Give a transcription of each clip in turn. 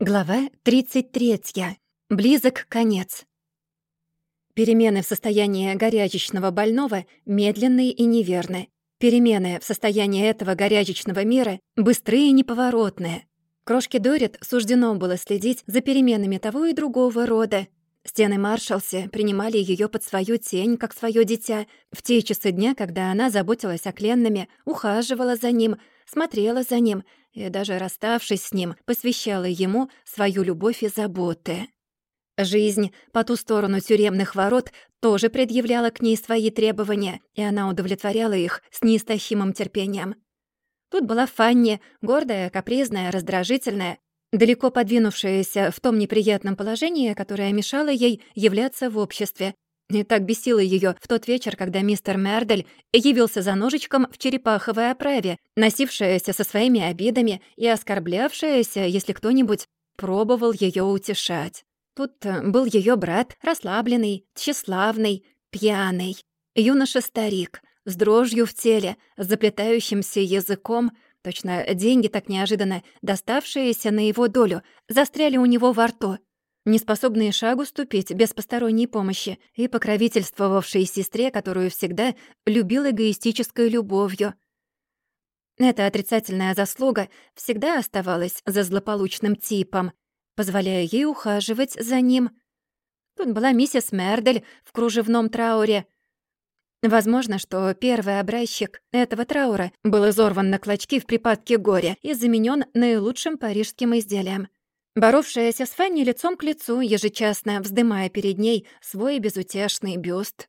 Глава 33. Близок конец. Перемены в состоянии горячечного больного медленные и неверны. Перемены в состоянии этого горячечного мира быстрые и неповоротные. Крошке Дорит суждено было следить за переменами того и другого рода. Стены Маршалси принимали ее под свою тень, как свое дитя, в те часы дня, когда она заботилась о Кленнаме, ухаживала за ним, смотрела за ним — и даже расставшись с ним, посвящала ему свою любовь и заботы. Жизнь по ту сторону тюремных ворот тоже предъявляла к ней свои требования, и она удовлетворяла их с неистощимым терпением. Тут была Фанни, гордая, капризная, раздражительная, далеко подвинувшаяся в том неприятном положении, которое мешало ей являться в обществе, и так бесило ее в тот вечер, когда мистер Мердель явился за ножичком в черепаховой оправе, носившаяся со своими обидами и оскорблявшаяся, если кто-нибудь пробовал ее утешать. Тут э, был ее брат, расслабленный, тщеславный, пьяный, юноша-старик, с дрожью в теле, с заплетающимся языком, точно деньги так неожиданно доставшиеся на его долю, застряли у него во рту — неспособные шагу ступить без посторонней помощи и покровительствовавшей сестре, которую всегда любил эгоистической любовью. Эта отрицательная заслуга всегда оставалась за злополучным типом, позволяя ей ухаживать за ним. Тут была миссис Мердель в кружевном трауре. Возможно, что первый образчик этого траура был изорван на клочки в припадке горя и заменен наилучшим парижским изделием — боровшаяся с Фанни лицом к лицу, ежечасно вздымая перед ней свой безутешный бюст.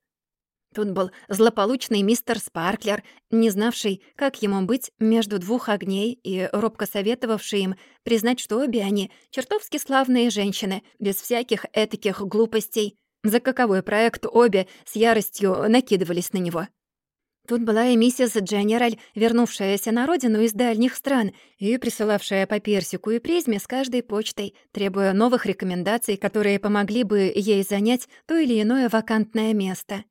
Тут был злополучный мистер Спарклер, не знавший, как ему быть между двух огней и робко советовавший им признать, что обе они чертовски славные женщины, без всяких этаких глупостей. За каковой проект обе с яростью накидывались на него. Тут была и миссис Дженераль, вернувшаяся на родину из дальних стран и присылавшая по персику и призме с каждой почтой, требуя новых рекомендаций, которые помогли бы ей занять то или иное вакантное место.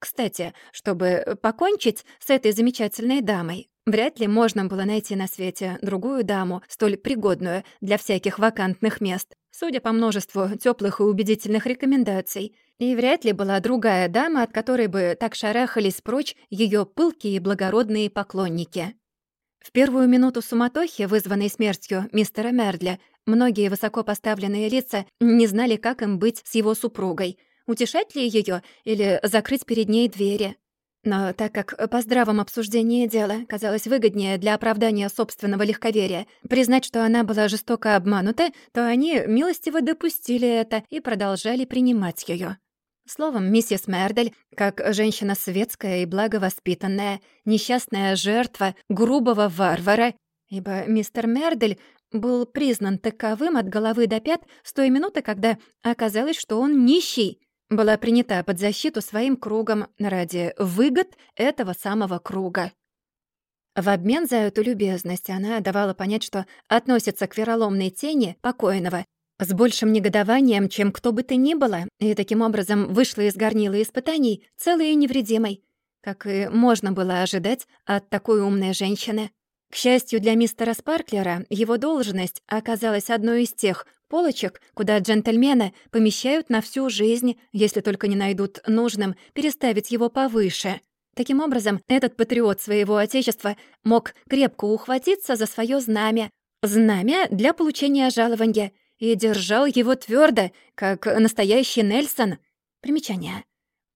Кстати, чтобы покончить с этой замечательной дамой, вряд ли можно было найти на свете другую даму, столь пригодную для всяких вакантных мест, судя по множеству теплых и убедительных рекомендаций — и вряд ли была другая дама, от которой бы так шарахались прочь ее пылкие и благородные поклонники. В первую минуту суматохи, вызванной смертью мистера Мердля, многие высокопоставленные лица не знали, как им быть с его супругой, утешать ли ее или закрыть перед ней двери. Но так как по здравом обсуждении дела казалось выгоднее для оправдания собственного легковерия признать, что она была жестоко обманута, то они милостиво допустили это и продолжали принимать ее. Словом, миссис Мердель, как женщина светская и благовоспитанная, несчастная жертва грубого варвара, ибо мистер Мердель был признан таковым от головы до пят с той минуты, когда оказалось, что он нищий, была принята под защиту своим кругом ради выгод этого самого круга. В обмен за эту любезность она давала понять, что относится к вероломной тени покойного с большим негодованием, чем кто бы то ни было, и таким образом вышла из горнила испытаний целой и невредимой, как и можно было ожидать от такой умной женщины. К счастью для мистера Спарклера, его должность оказалась одной из тех полочек, куда джентльмены помещают на всю жизнь, если только не найдут нужным переставить его повыше. Таким образом, этот патриот своего отечества мог крепко ухватиться за свое знамя, знамя для получения жалования — и держал его твердо, как настоящий Нельсон. Примечание.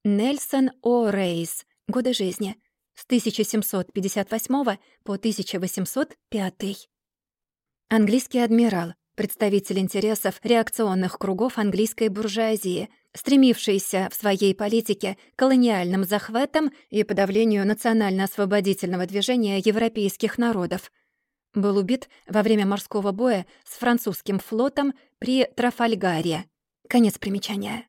Нельсон О. Рейс. Годы жизни. С 1758 по 1805. Английский адмирал, представитель интересов реакционных кругов английской буржуазии, стремившийся в своей политике к колониальным захватам и подавлению национально-освободительного движения европейских народов — был убит во время морского боя с французским флотом при Трафальгаре. Конец примечания.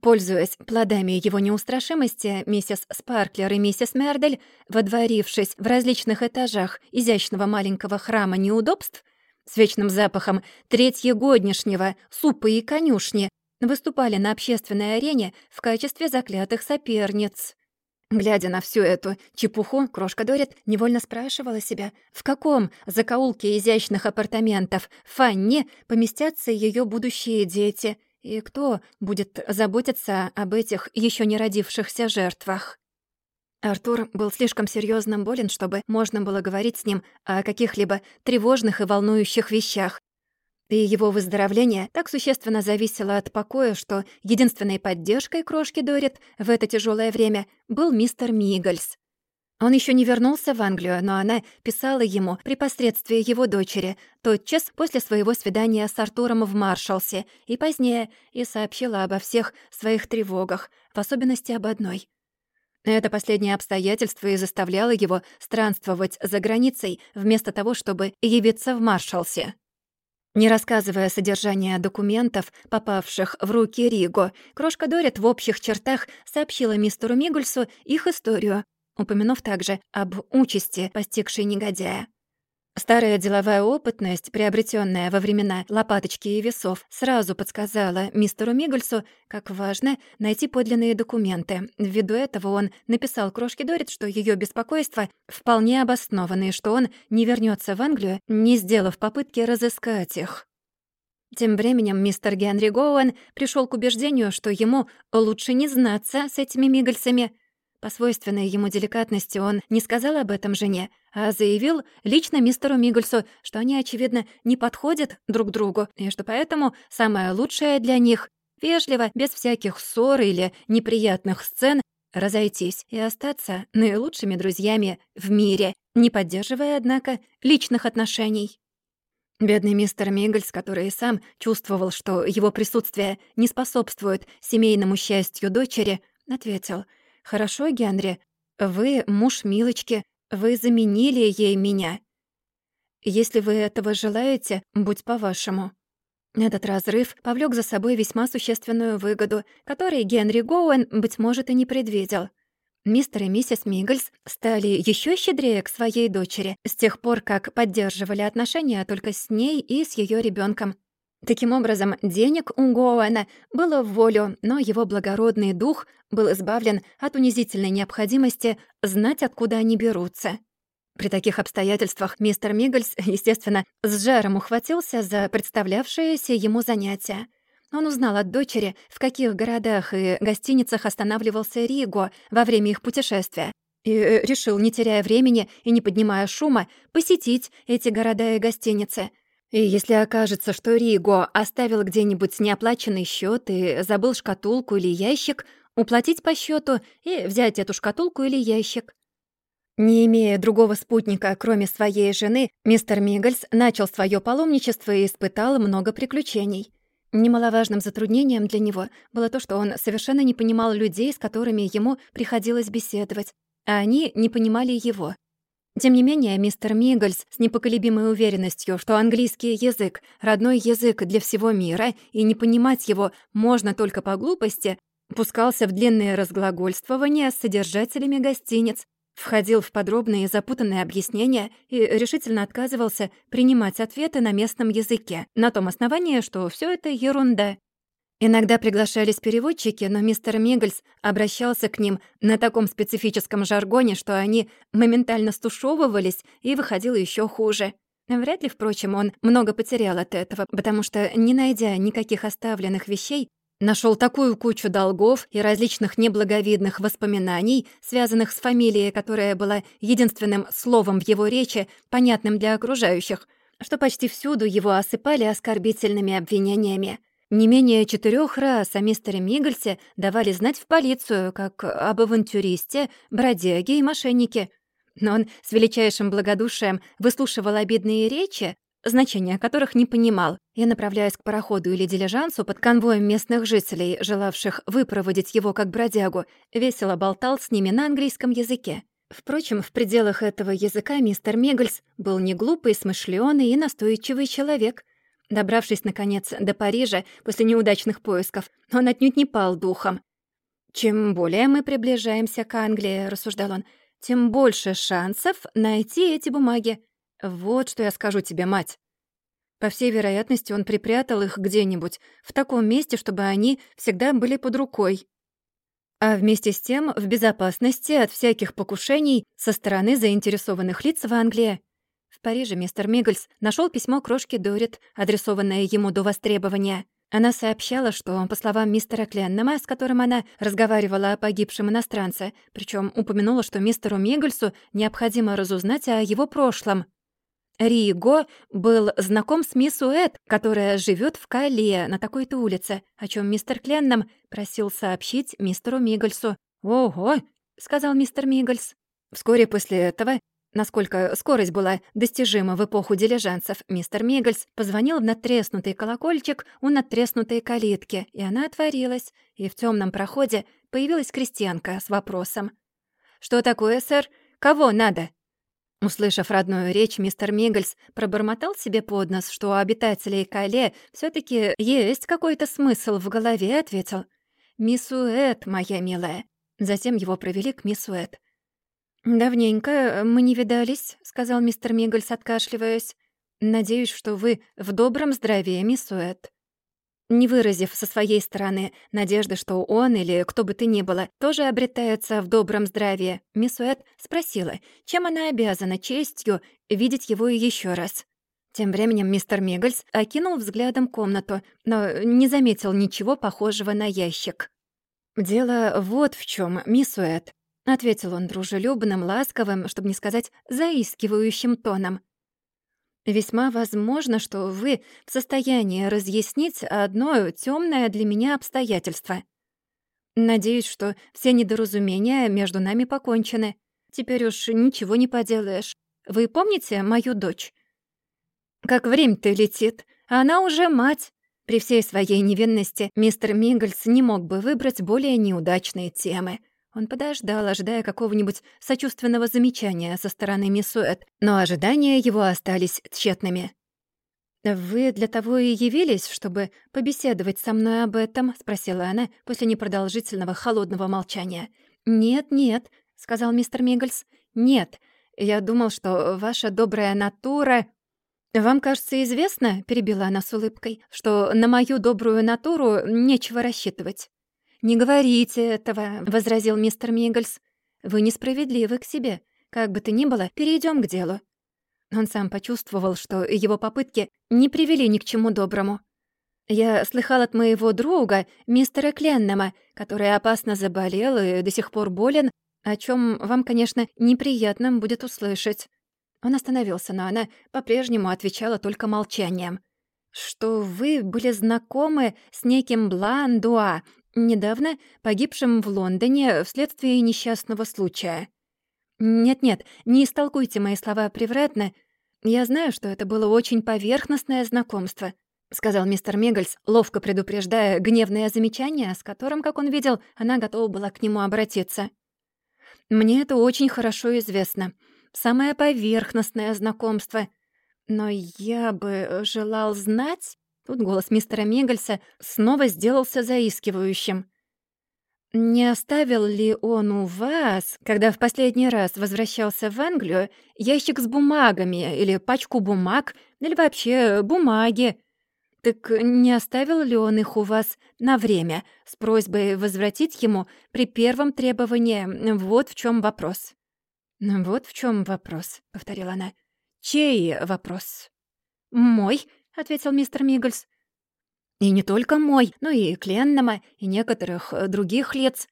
Пользуясь плодами его неустрашимости, миссис Спарклер и миссис Мердель, водворившись в различных этажах изящного маленького храма неудобств, с вечным запахом третьегоднишнего супа и конюшни, выступали на общественной арене в качестве заклятых соперниц. Глядя на всю эту чепуху, крошка Дорит невольно спрашивала себя, в каком закоулке изящных апартаментов Фанни поместятся ее будущие дети, и кто будет заботиться об этих еще не родившихся жертвах. Артур был слишком серьезно болен, чтобы можно было говорить с ним о каких-либо тревожных и волнующих вещах, и его выздоровление так существенно зависело от покоя, что единственной поддержкой крошки Дорит в это тяжелое время был мистер Мигельс. Он еще не вернулся в Англию, но она писала ему при посредстве его дочери, тотчас после своего свидания с Артуром в Маршалсе и позднее, и сообщила обо всех своих тревогах, в особенности об одной. Это последнее обстоятельство и заставляло его странствовать за границей, вместо того, чтобы явиться в Маршалсе. Не рассказывая содержание документов, попавших в руки Риго, крошка Дорит в общих чертах сообщила мистеру Мигульсу их историю, упомянув также об участи, постигшей негодяя. Старая деловая опытность, приобретенная во времена лопаточки и весов, сразу подсказала мистеру Мигельсу, как важно найти подлинные документы. Ввиду этого он написал крошке Дорит, что ее беспокойство вполне обосновано и что он не вернется в Англию, не сделав попытки разыскать их. Тем временем мистер Генри Гоуэн пришел к убеждению, что ему лучше не знаться с этими мигельцами — по свойственной ему деликатности он не сказал об этом жене, а заявил лично мистеру Мигельсу, что они, очевидно, не подходят друг другу, и что поэтому самое лучшее для них — вежливо, без всяких ссор или неприятных сцен, разойтись и остаться наилучшими друзьями в мире, не поддерживая, однако, личных отношений. Бедный мистер Мигельс, который и сам чувствовал, что его присутствие не способствует семейному счастью дочери, ответил — «Хорошо, Генри, вы муж Милочки, вы заменили ей меня. Если вы этого желаете, будь по-вашему». Этот разрыв повлек за собой весьма существенную выгоду, которой Генри Гоуэн, быть может, и не предвидел. Мистер и миссис Мигельс стали еще щедрее к своей дочери с тех пор, как поддерживали отношения только с ней и с ее ребенком. Таким образом, денег у Гоуэна было в волю, но его благородный дух был избавлен от унизительной необходимости знать, откуда они берутся. При таких обстоятельствах мистер Мигельс, естественно, с жаром ухватился за представлявшееся ему занятие. Он узнал от дочери, в каких городах и гостиницах останавливался Риго во время их путешествия, и э, решил, не теряя времени и не поднимая шума, посетить эти города и гостиницы — и если окажется, что Риго оставил где-нибудь неоплаченный счет и забыл шкатулку или ящик, уплатить по счету и взять эту шкатулку или ящик. Не имея другого спутника, кроме своей жены, мистер Мигельс начал свое паломничество и испытал много приключений. Немаловажным затруднением для него было то, что он совершенно не понимал людей, с которыми ему приходилось беседовать, а они не понимали его. Тем не менее, мистер Мигельс с непоколебимой уверенностью, что английский язык — родной язык для всего мира, и не понимать его можно только по глупости, пускался в длинные разглагольствования с содержателями гостиниц, входил в подробные и запутанные объяснения и решительно отказывался принимать ответы на местном языке, на том основании, что все это ерунда. Иногда приглашались переводчики, но мистер Мигельс обращался к ним на таком специфическом жаргоне, что они моментально стушевывались и выходило еще хуже. Вряд ли, впрочем, он много потерял от этого, потому что, не найдя никаких оставленных вещей, нашел такую кучу долгов и различных неблаговидных воспоминаний, связанных с фамилией, которая была единственным словом в его речи, понятным для окружающих, что почти всюду его осыпали оскорбительными обвинениями. Не менее четырех раз о мистере Мигельсе давали знать в полицию, как об авантюристе, бродяге и мошеннике. Но он с величайшим благодушием выслушивал обидные речи, значения которых не понимал, и, направляясь к пароходу или дилижансу под конвоем местных жителей, желавших выпроводить его как бродягу, весело болтал с ними на английском языке. Впрочем, в пределах этого языка мистер Мигельс был не глупый, смышлёный и настойчивый человек — Добравшись, наконец, до Парижа после неудачных поисков, он отнюдь не пал духом. «Чем более мы приближаемся к Англии», — рассуждал он, «тем больше шансов найти эти бумаги. Вот что я скажу тебе, мать». По всей вероятности, он припрятал их где-нибудь, в таком месте, чтобы они всегда были под рукой. а вместе с тем в безопасности от всяких покушений со стороны заинтересованных лиц в Англии. В Париже мистер Миггельс нашел письмо крошки Дорит, адресованное ему до востребования. Она сообщала, что, по словам мистера Кленнема, с которым она разговаривала о погибшем иностранце, причем упомянула, что мистеру Миггельсу необходимо разузнать о его прошлом. Риго был знаком с мисс Уэт, которая живет в Кале на такой-то улице, о чем мистер Кленном просил сообщить мистеру Миггельсу. «Ого!» — сказал мистер Миггельс. Вскоре после этого Насколько скорость была достижима в эпоху дилижансов, мистер Миггельс позвонил в надтреснутый колокольчик у надтреснутой калитки, и она отворилась, и в темном проходе появилась крестьянка с вопросом. «Что такое, сэр? Кого надо?» Услышав родную речь, мистер Миггельс пробормотал себе под нос, что у обитателей Кале все таки есть какой-то смысл в голове, ответил. «Мисс Уэт, моя милая». Затем его провели к мисс Уэт. «Давненько мы не видались», — сказал мистер Миггельс, откашливаясь. «Надеюсь, что вы в добром здравии, мисс Уэт». Не выразив со своей стороны надежды, что он или кто бы то ни было тоже обретается в добром здравии, мисс Уэт спросила, чем она обязана честью видеть его еще раз. Тем временем мистер Миггельс окинул взглядом комнату, но не заметил ничего похожего на ящик. «Дело вот в чем, мисс Уэт. — ответил он дружелюбным, ласковым, чтобы не сказать заискивающим тоном. «Весьма возможно, что вы в состоянии разъяснить одно темное для меня обстоятельство. Надеюсь, что все недоразумения между нами покончены. Теперь уж ничего не поделаешь. Вы помните мою дочь? Как время-то летит, она уже мать. При всей своей невинности мистер Миггельс не мог бы выбрать более неудачные темы — он подождал, ожидая какого-нибудь сочувственного замечания со стороны мисс Уэт, но ожидания его остались тщетными. «Вы для того и явились, чтобы побеседовать со мной об этом?» — спросила она после непродолжительного холодного молчания. «Нет, нет», — сказал мистер Миггельс. «Нет, я думал, что ваша добрая натура...» «Вам, кажется, известно, — перебила она с улыбкой, — что на мою добрую натуру нечего рассчитывать. «Не говорите этого», — возразил мистер Миггельс. «Вы несправедливы к себе. Как бы то ни было, перейдем к делу». Он сам почувствовал, что его попытки не привели ни к чему доброму. «Я слыхал от моего друга, мистера Кленнема, который опасно заболел и до сих пор болен, о чем вам, конечно, неприятно будет услышать». Он остановился, но она по-прежнему отвечала только молчанием. «Что вы были знакомы с неким Бландуа, недавно погибшим в Лондоне вследствие несчастного случая. Нет-нет, не истолкуйте мои слова превратно. Я знаю, что это было очень поверхностное знакомство, сказал мистер Мегальс, ловко предупреждая гневное замечание, с которым, как он видел, она готова была к нему обратиться. Мне это очень хорошо известно. Самое поверхностное знакомство. Но я бы желал знать, Тут голос мистера Мегальса снова сделался заискивающим. «Не оставил ли он у вас, когда в последний раз возвращался в Англию, ящик с бумагами или пачку бумаг, или вообще бумаги? Так не оставил ли он их у вас на время с просьбой возвратить ему при первом требовании? Вот в чем вопрос». «Вот в чем вопрос», — повторила она. «Чей вопрос?» «Мой», — ответил мистер Миггельс. «И не только мой, но и Кленнама, и некоторых э, других лиц».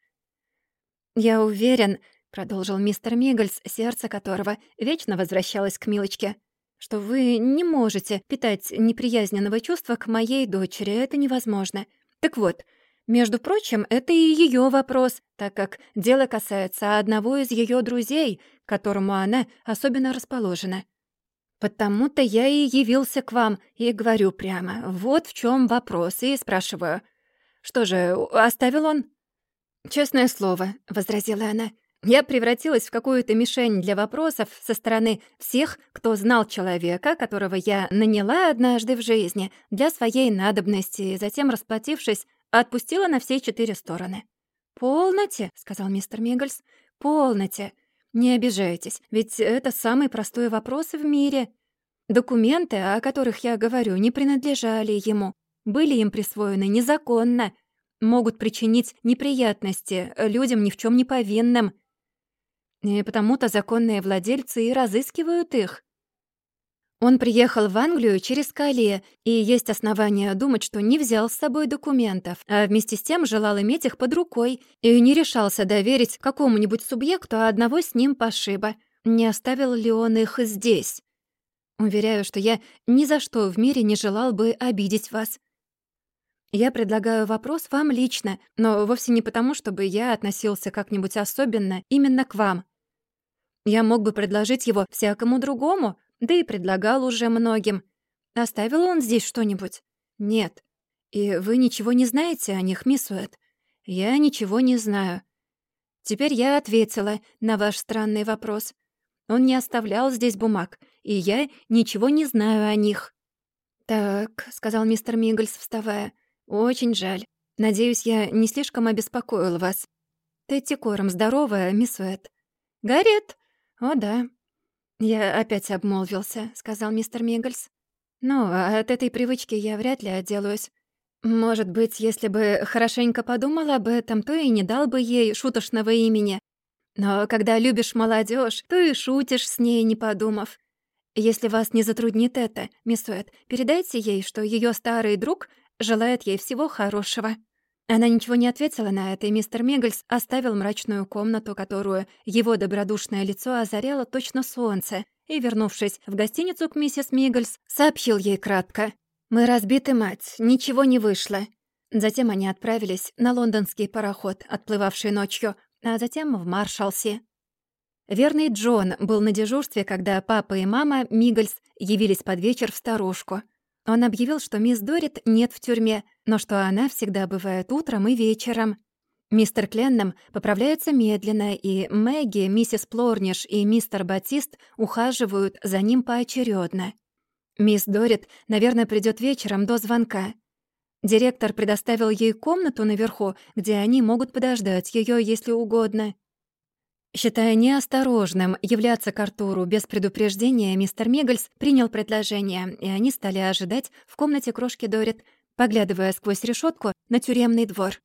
«Я уверен», — продолжил мистер Миггельс, сердце которого вечно возвращалось к Милочке, «что вы не можете питать неприязненного чувства к моей дочери. Это невозможно. Так вот, между прочим, это и ее вопрос, так как дело касается одного из ее друзей, к которому она особенно расположена. Потому-то я и явился к вам и говорю прямо, вот в чем вопрос, и спрашиваю. Что же, оставил он? Честное слово, возразила она. Я превратилась в какую-то мишень для вопросов со стороны всех, кто знал человека, которого я наняла однажды в жизни для своей надобности, и затем, расплатившись, отпустила на все четыре стороны. «Полноте», — сказал мистер Миггельс, — «полноте. Не обижайтесь, ведь это самый простой вопрос в мире. Документы, о которых я говорю, не принадлежали ему, были им присвоены незаконно. могут причинить неприятности людям ни в чем не повинным. И потому-то законные владельцы и разыскивают их. Он приехал в Англию через Кале, и есть основания думать, что не взял с собой документов, а вместе с тем желал иметь их под рукой и не решался доверить какому-нибудь субъекту одного с ним пошиба. Не оставил ли он их здесь? Уверяю, что я ни за что в мире не желал бы обидеть вас. Я предлагаю вопрос вам лично, но вовсе не потому, чтобы я относился как-нибудь особенно именно к вам. Я мог бы предложить его всякому другому, да и предлагал уже многим. Оставил он здесь что-нибудь? Нет. И вы ничего не знаете о них, мисс Уэт? Я ничего не знаю. Теперь я ответила на ваш странный вопрос. Он не оставлял здесь бумаг, и я ничего не знаю о них». «Так», — сказал мистер Миггельс, вставая, — «очень жаль. Надеюсь, я не слишком обеспокоил вас. Тетти Кором здоровая, мисс Уэт?» «Гарриет?» «О, да». «Я опять обмолвился», — сказал мистер Миггельс. «Ну, а от этой привычки я вряд ли отделаюсь. Может быть, если бы хорошенько подумал об этом, то и не дал бы ей шуточного имени. Но когда любишь молодежь, то и шутишь с ней, не подумав. Если вас не затруднит это, мисс Уэт, передайте ей, что ее старый друг желает ей всего хорошего». Она ничего не ответила на это, и мистер Миггельс оставил мрачную комнату, которую его добродушное лицо озаряло точно солнце, и, вернувшись в гостиницу к миссис Миггельс, сообщил ей кратко. «Мы разбиты, мать, ничего не вышло». Затем они отправились на лондонский пароход, отплывавший ночью, а затем в Маршалсе. Верный Джон был на дежурстве, когда папа и мама Миггельс явились под вечер в старушку. Он объявил, что мисс Дорит нет в тюрьме, но что она всегда бывает утром и вечером. Мистер Кленном поправляется медленно, и Мэгги, миссис Плорниш и мистер Батист ухаживают за ним поочередно. Мисс Дорит, наверное, придет вечером до звонка. Директор предоставил ей комнату наверху, где они могут подождать ее, если угодно. Считая неосторожным являться к Артуру без предупреждения, мистер Миггельс принял предложение, и они стали ожидать в комнате крошки Дорит, поглядывая сквозь решетку на тюремный двор.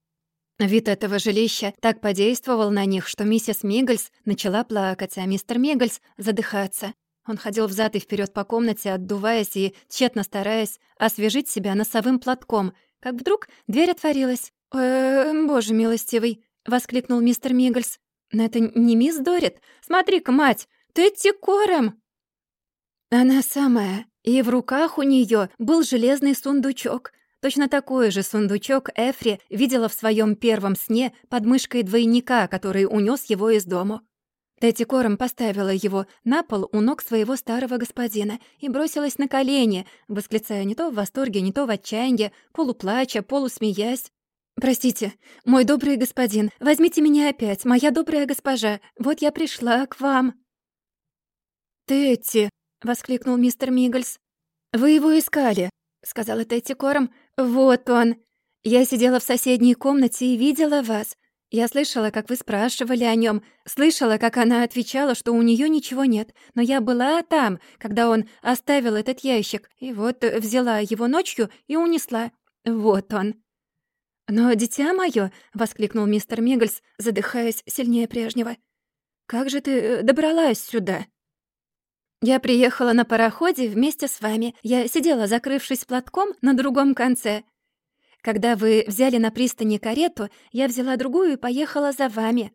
Вид этого жилища так подействовал на них, что миссис Миггельс начала плакать, а мистер Миггельс — задыхаться. Он ходил взад и вперед по комнате, отдуваясь и тщетно стараясь освежить себя носовым платком — как вдруг дверь отворилась. «Э, боже милостивый!» — воскликнул мистер Миггельс. «Но это не мисс Дорит. Смотри-ка, мать, ты Кором!» Она самая. И в руках у нее был железный сундучок. Точно такой же сундучок Эфри видела в своем первом сне под мышкой двойника, который унес его из дому. Тетти Кором поставила его на пол у ног своего старого господина и бросилась на колени, восклицая не то в восторге, не то в отчаянии, полуплача, полусмеясь. «Простите, мой добрый господин, возьмите меня опять, моя добрая госпожа, вот я пришла к вам». «Тетти!» — воскликнул мистер Миггельс. «Вы его искали», — сказала Тетти Кором. «Вот он. Я сидела в соседней комнате и видела вас. Я слышала, как вы спрашивали о нем, слышала, как она отвечала, что у нее ничего нет, но я была там, когда он оставил этот ящик, и вот взяла его ночью и унесла. Вот он. «Но, дитя мое, воскликнул мистер Миггельс, задыхаясь сильнее прежнего, «как же ты э, добралась сюда?» «Я приехала на пароходе вместе с вами. Я сидела, закрывшись платком, на другом конце. Когда вы взяли на пристани карету, я взяла другую и поехала за вами.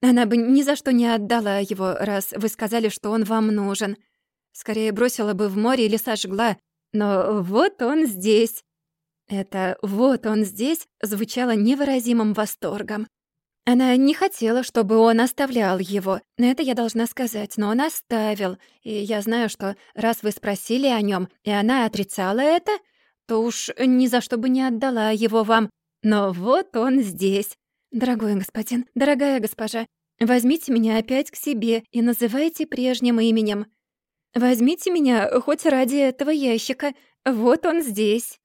Она бы ни за что не отдала его, раз вы сказали, что он вам нужен. Скорее бросила бы в море или сожгла. Но вот он здесь». Это «вот он здесь» звучало невыразимым восторгом. Она не хотела, чтобы он оставлял его. Это я должна сказать, но он оставил. И я знаю, что раз вы спросили о нем, и она отрицала это, то уж ни за что бы не отдала его вам. Но вот он здесь. Дорогой господин, дорогая госпожа, возьмите меня опять к себе и называйте прежним именем. Возьмите меня хоть ради этого ящика. Вот он здесь.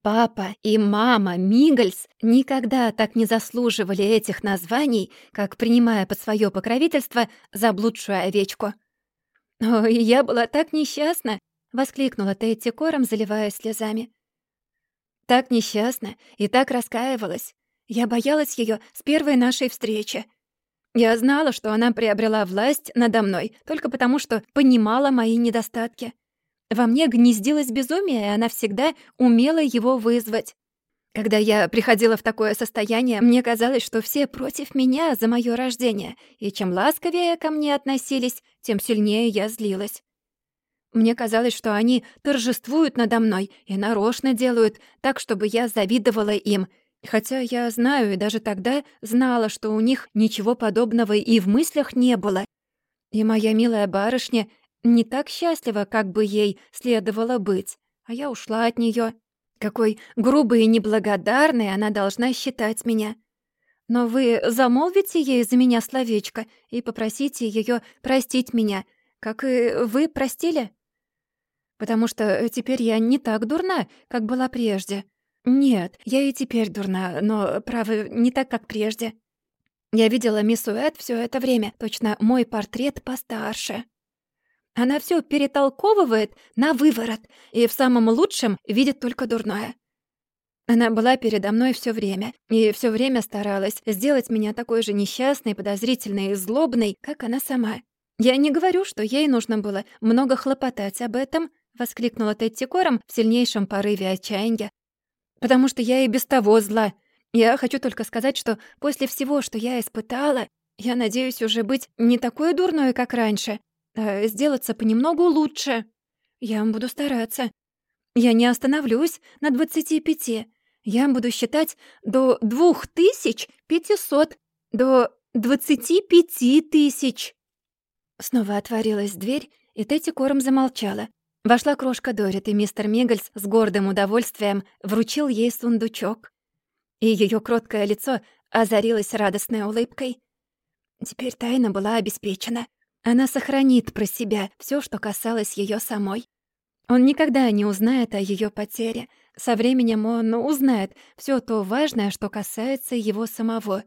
Папа и мама Мигельс никогда так не заслуживали этих названий, как принимая под свое покровительство заблудшую овечку. Ой, я была так несчастна, — воскликнула Тетти кором, заливаясь слезами. «Так несчастна и так раскаивалась. Я боялась ее с первой нашей встречи. Я знала, что она приобрела власть надо мной только потому, что понимала мои недостатки. Во мне гнездилось безумие, и она всегда умела его вызвать. Когда я приходила в такое состояние, мне казалось, что все против меня за моё рождение, и чем ласковее ко мне относились, тем сильнее я злилась. Мне казалось, что они торжествуют надо мной и нарочно делают так, чтобы я завидовала им, хотя я знаю и даже тогда знала, что у них ничего подобного и в мыслях не было. И моя милая барышня не так счастлива, как бы ей следовало быть, а я ушла от неё. Какой грубой и неблагодарной она должна считать меня. Но вы замолвите ей за меня словечко и попросите её простить меня, как и вы простили? Потому что теперь я не так дурна, как была прежде. Нет, я и теперь дурна, но, право, не так, как прежде. Я видела мисс Уэт всё это время, точно мой портрет постарше. Она все перетолковывает на выворот и в самом лучшем видит только дурное. Она была передо мной все время и все время старалась сделать меня такой же несчастной, подозрительной и злобной, как она сама. «Я не говорю, что ей нужно было много хлопотать об этом», — воскликнула Тетти Кором в сильнейшем порыве отчаяния. «Потому что я и без того зла. Я хочу только сказать, что после всего, что я испытала, я надеюсь уже быть не такой дурной, как раньше, а сделаться понемногу лучше. Я буду стараться. Я не остановлюсь на двадцати пяти. Я буду считать до двух тысяч пятисот, до двадцати пяти тысяч. Снова отворилась дверь, и Тетти Кором замолчала. Вошла крошка Дорит, и мистер Мигельс с гордым удовольствием вручил ей сундучок. И ее кроткое лицо озарилось радостной улыбкой. Теперь тайна была обеспечена. Она сохранит про себя все, что касалось ее самой. Он никогда не узнает о ее потере. Со временем он узнает все то важное, что касается его самого.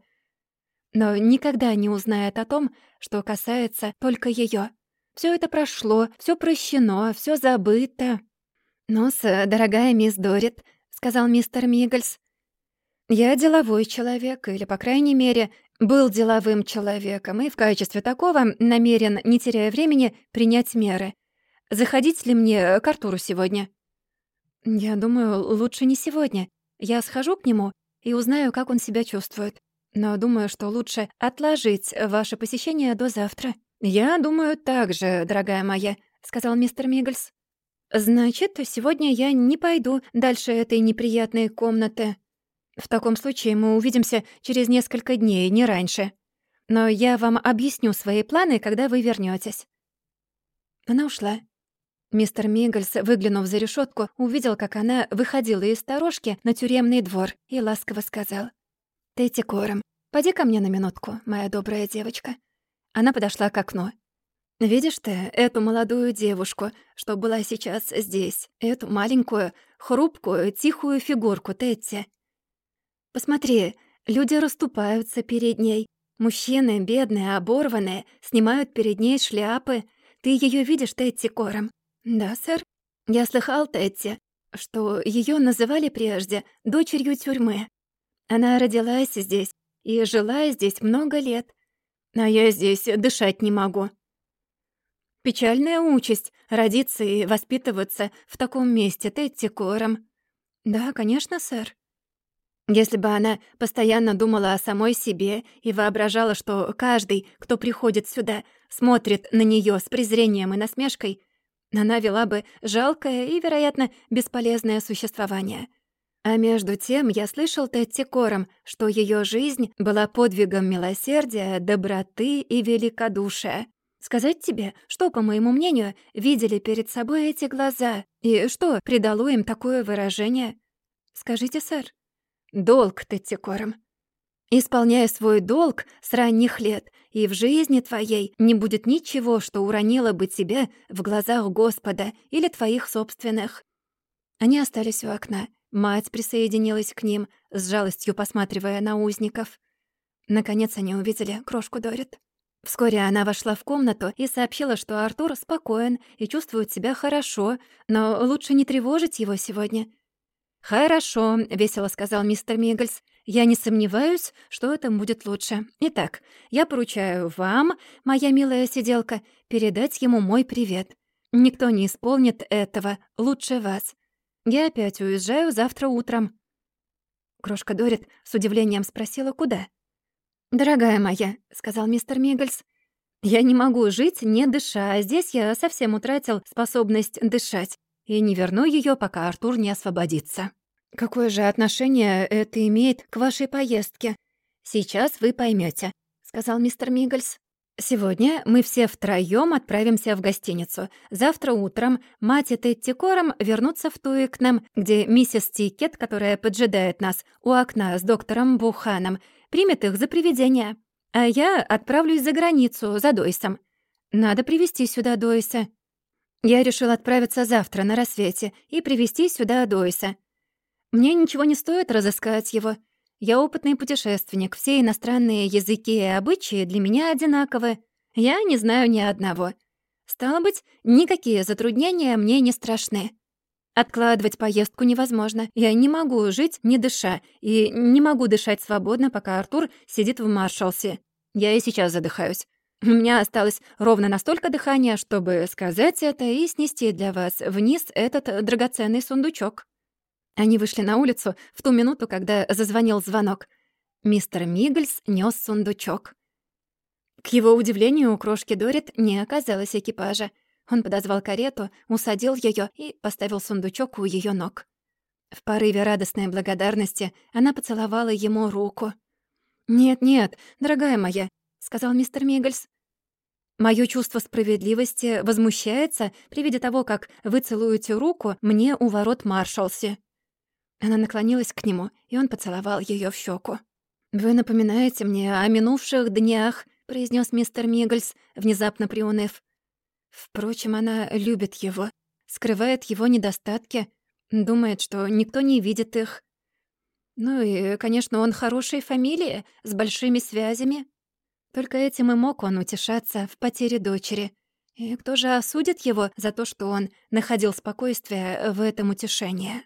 Но никогда не узнает о том, что касается только ее. Все это прошло, все прощено, все забыто. «Ну-с, дорогая мисс Дорит», — сказал мистер Миггельс, «я деловой человек, или, по крайней мере, был деловым человеком и в качестве такого намерен, не теряя времени, принять меры. Заходить ли мне к Артуру сегодня? Я думаю, лучше не сегодня. Я схожу к нему и узнаю, как он себя чувствует. Но думаю, что лучше отложить ваше посещение до завтра. Я думаю так же, дорогая моя, сказал мистер Миггельс. Значит, сегодня я не пойду дальше этой неприятной комнаты. В таком случае мы увидимся через несколько дней, не раньше. Но я вам объясню свои планы, когда вы вернётесь». Она ушла. Мистер Миггельс, выглянув за решётку, увидел, как она выходила из сторожки на тюремный двор и ласково сказал. «Тетти Кором, поди ко мне на минутку, моя добрая девочка». Она подошла к окну. «Видишь ты эту молодую девушку, что была сейчас здесь, эту маленькую, хрупкую, тихую фигурку Тетти?» Посмотри, люди расступаются перед ней. Мужчины, бедные, оборванные, снимают перед ней шляпы. Ты ее видишь, Тетти Кором? Да, сэр. Я слыхал, Тетти, что ее называли прежде дочерью тюрьмы. Она родилась здесь и жила здесь много лет. А я здесь дышать не могу. Печальная участь — родиться и воспитываться в таком месте, Тетти Кором. Да, конечно, сэр. Если бы она постоянно думала о самой себе и воображала, что каждый, кто приходит сюда, смотрит на неё с презрением и насмешкой, она вела бы жалкое и, вероятно, бесполезное существование. А между тем я слышал Тетти Кором, что её жизнь была подвигом милосердия, доброты и великодушия. Сказать тебе, что, по моему мнению, видели перед собой эти глаза, и что придало им такое выражение? Скажите, сэр. Долг, Теттикором. Исполняй свой долг с ранних лет, и в жизни твоей не будет ничего, что уронило бы тебя в глазах Господа или твоих собственных». Они остались у окна. Мать присоединилась к ним, с жалостью посматривая на узников. Наконец они увидели крошку Дорит. Вскоре она вошла в комнату и сообщила, что Артур спокоен и чувствует себя хорошо, но лучше не тревожить его сегодня. «Хорошо», — весело сказал мистер Миггельс. Я не сомневаюсь, что это будет лучше. Итак, я поручаю вам, моя милая сиделка, передать ему мой привет. Никто не исполнит этого лучше вас. Я опять уезжаю завтра утром». Крошка Дорит с удивлением спросила, куда. «Дорогая моя», — сказал мистер Миггельс, «я не могу жить, не дыша, здесь я совсем утратил способность дышать и не верну ее, пока Артур не освободится». «Какое же отношение это имеет к вашей поездке?» «Сейчас вы поймете, сказал мистер Миггельс. «Сегодня мы все втроём отправимся в гостиницу. Завтра утром мать и Тетти Кором вернутся в Туикнем, где миссис Тикет, которая поджидает нас у окна с доктором Буханом, примет их за привидение. А я отправлюсь за границу, за Дойсом. Надо привести сюда Дойса. Я решил отправиться завтра на рассвете и привести сюда Дойса. Мне ничего не стоит разыскать его. Я опытный путешественник, все иностранные языки и обычаи для меня одинаковы. Я не знаю ни одного. Стало быть, никакие затруднения мне не страшны. Откладывать поездку невозможно. Я не могу жить, не дыша, и не могу дышать свободно, пока Артур сидит в маршалсе. Я и сейчас задыхаюсь. У меня осталось ровно настолько дыхания, чтобы сказать это и снести для вас вниз этот драгоценный сундучок. Они вышли на улицу в ту минуту, когда зазвонил звонок. Мистер Миггельс нёс сундучок. К его удивлению, у крошки Дорит не оказалось экипажа. Он подозвал карету, усадил её и поставил сундучок у её ног. В порыве радостной благодарности она поцеловала ему руку. «Нет-нет, дорогая моя», — сказал мистер Миггельс. «Моё чувство справедливости возмущается при виде того, как вы целуете руку мне у ворот Маршалси». Она наклонилась к нему, и он поцеловал ее в щеку. «Вы напоминаете мне о минувших днях», — произнес мистер Миггельс, внезапно приуныв. «Впрочем, она любит его, скрывает его недостатки, думает, что никто не видит их. Ну и, конечно, он хорошей фамилии, с большими связями. Только этим и мог он утешаться в потере дочери. И кто же осудит его за то, что он находил спокойствие в этом утешении?»